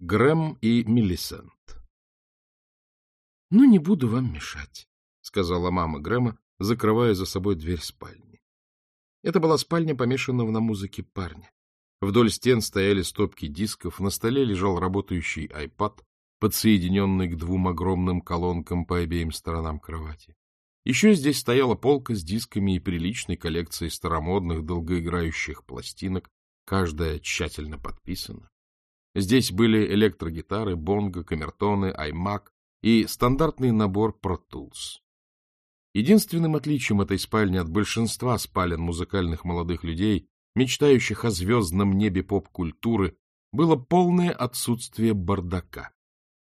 Грэм и Миллисент — Ну, не буду вам мешать, — сказала мама Грэма, закрывая за собой дверь спальни. Это была спальня помешанного на музыке парня. Вдоль стен стояли стопки дисков, на столе лежал работающий iPad, подсоединенный к двум огромным колонкам по обеим сторонам кровати. Еще здесь стояла полка с дисками и приличной коллекцией старомодных долгоиграющих пластинок, каждая тщательно подписана. Здесь были электрогитары, бонго, камертоны, аймак и стандартный набор Pro Tools. Единственным отличием этой спальни от большинства спален музыкальных молодых людей, мечтающих о звездном небе поп-культуры, было полное отсутствие бардака.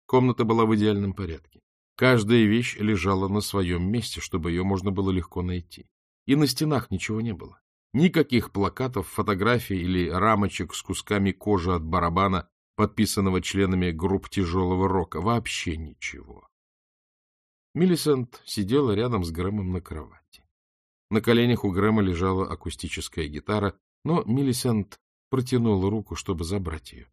Комната была в идеальном порядке. Каждая вещь лежала на своем месте, чтобы ее можно было легко найти. И на стенах ничего не было. Никаких плакатов, фотографий или рамочек с кусками кожи от барабана, подписанного членами групп тяжелого рока. Вообще ничего. Миллисент сидела рядом с Грэмом на кровати. На коленях у Грэма лежала акустическая гитара, но Миллисент протянула руку, чтобы забрать ее.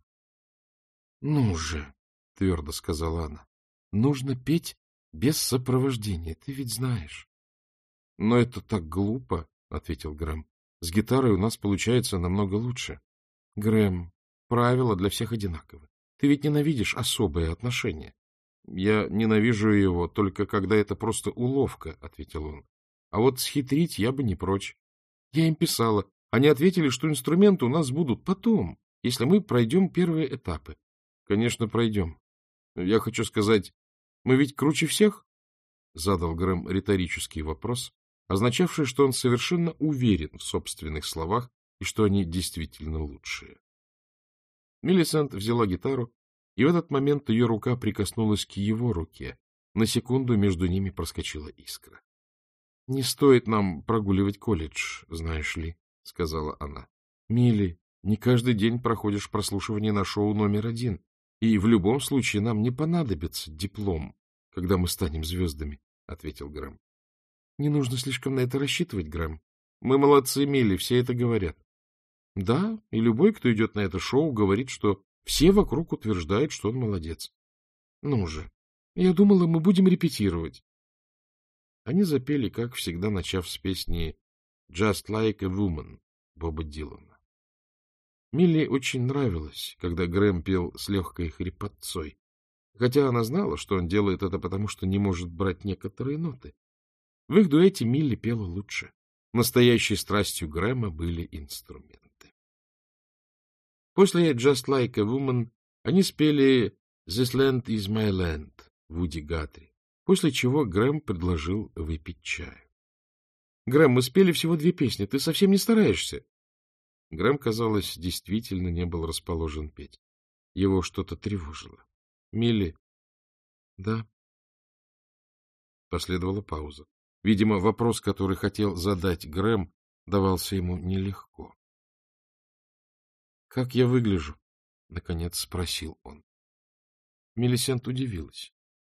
— Ну же, — твердо сказала она, — нужно петь без сопровождения, ты ведь знаешь. — Но это так глупо, — ответил Грэм. — С гитарой у нас получается намного лучше. — Грэм, правила для всех одинаковы. Ты ведь ненавидишь особые отношения. — Я ненавижу его, только когда это просто уловка, — ответил он. — А вот схитрить я бы не прочь. Я им писала. Они ответили, что инструменты у нас будут потом, если мы пройдем первые этапы. — Конечно, пройдем. Я хочу сказать, мы ведь круче всех? — задал Грэм риторический вопрос, означавший, что он совершенно уверен в собственных словах и что они действительно лучшие. Миллисент взяла гитару и в этот момент ее рука прикоснулась к его руке. На секунду между ними проскочила искра. — Не стоит нам прогуливать колледж, знаешь ли, — сказала она. — Милли, не каждый день проходишь прослушивание на шоу номер один, и в любом случае нам не понадобится диплом, когда мы станем звездами, — ответил Грэм. — Не нужно слишком на это рассчитывать, Грэм. Мы молодцы, Милли, все это говорят. Да, и любой, кто идет на это шоу, говорит, что все вокруг утверждают, что он молодец. Ну же, я думала, мы будем репетировать. Они запели, как всегда, начав с песни «Just like a woman» Боба Дилана. Милли очень нравилось, когда Грэм пел с легкой хрипотцой, хотя она знала, что он делает это потому, что не может брать некоторые ноты. В их дуэте Милли пела лучше. Настоящей страстью Грэма были инструменты. После «Just Like a Woman» они спели «This Land is My Land» Вуди Гатри, после чего Грэм предложил выпить чаю. — Грэм, мы спели всего две песни, ты совсем не стараешься. Грэм, казалось, действительно не был расположен петь. Его что-то тревожило. — Милли? — Да. Последовала пауза. Видимо, вопрос, который хотел задать Грэм, давался ему нелегко. Как я выгляжу? — наконец спросил он. Мелисент удивилась.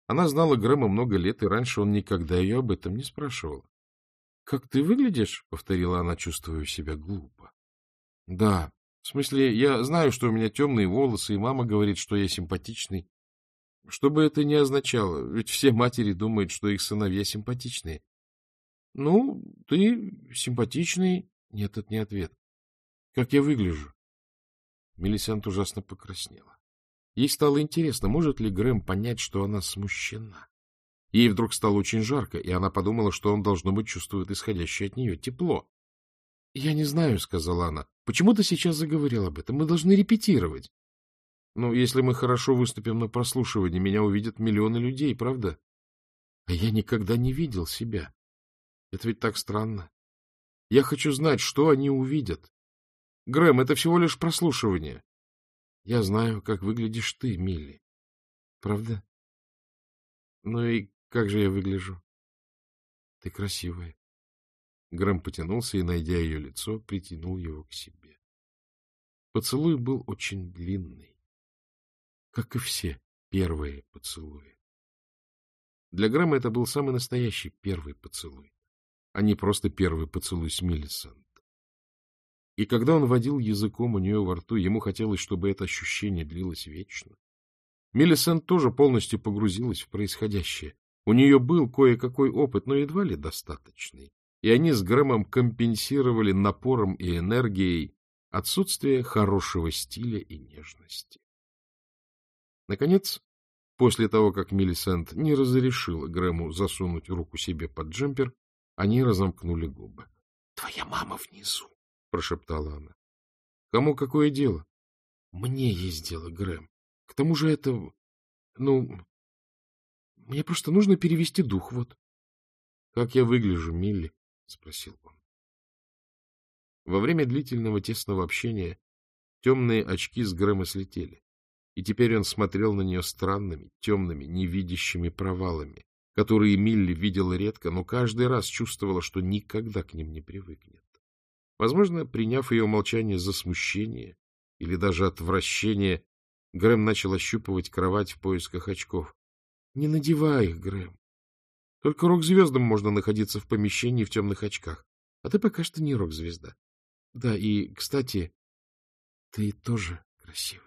Она знала Грэма много лет, и раньше он никогда ее об этом не спрашивал. — Как ты выглядишь? — повторила она, чувствуя себя глупо. — Да. В смысле, я знаю, что у меня темные волосы, и мама говорит, что я симпатичный. Что бы это ни означало, ведь все матери думают, что их сыновья симпатичные. — Ну, ты симпатичный. Нет, это не ответ. Как я выгляжу? Мелисент ужасно покраснела. Ей стало интересно, может ли Грэм понять, что она смущена. Ей вдруг стало очень жарко, и она подумала, что он, должно быть, чувствует исходящее от нее тепло. — Я не знаю, — сказала она. — Почему ты сейчас заговорил об этом? Мы должны репетировать. — Ну, если мы хорошо выступим на прослушивании, меня увидят миллионы людей, правда? А я никогда не видел себя. Это ведь так странно. Я хочу знать, что они увидят. Грэм, это всего лишь прослушивание. Я знаю, как выглядишь ты, Милли. Правда? Ну и как же я выгляжу? Ты красивая. Грэм потянулся и, найдя ее лицо, притянул его к себе. Поцелуй был очень длинный, как и все первые поцелуи. Для Грэма это был самый настоящий первый поцелуй, а не просто первый поцелуй с Миллисон. И когда он водил языком у нее во рту, ему хотелось, чтобы это ощущение длилось вечно. Миллисент тоже полностью погрузилась в происходящее. У нее был кое-какой опыт, но едва ли достаточный. И они с Грэмом компенсировали напором и энергией отсутствие хорошего стиля и нежности. Наконец, после того, как Миллисент не разрешила Грэму засунуть руку себе под джемпер, они разомкнули губы. — Твоя мама внизу, — прошептала она. — Кому какое дело? — Мне есть дело, Грэм. К тому же это... Ну, мне просто нужно перевести дух, вот. — Как я выгляжу, Милли? — спросил он. Во время длительного тесного общения темные очки с Грэма слетели, и теперь он смотрел на нее странными, темными, невидящими провалами, которые Милли видела редко, но каждый раз чувствовала, что никогда к ним не привыкнет. Возможно, приняв ее молчание за смущение или даже отвращение, Грэм начал ощупывать кровать в поисках очков. — Не надевай их, Грэм. Только рок-звездам можно находиться в помещении в темных очках. А ты пока что не рок-звезда. Да, и, кстати, ты тоже красивая.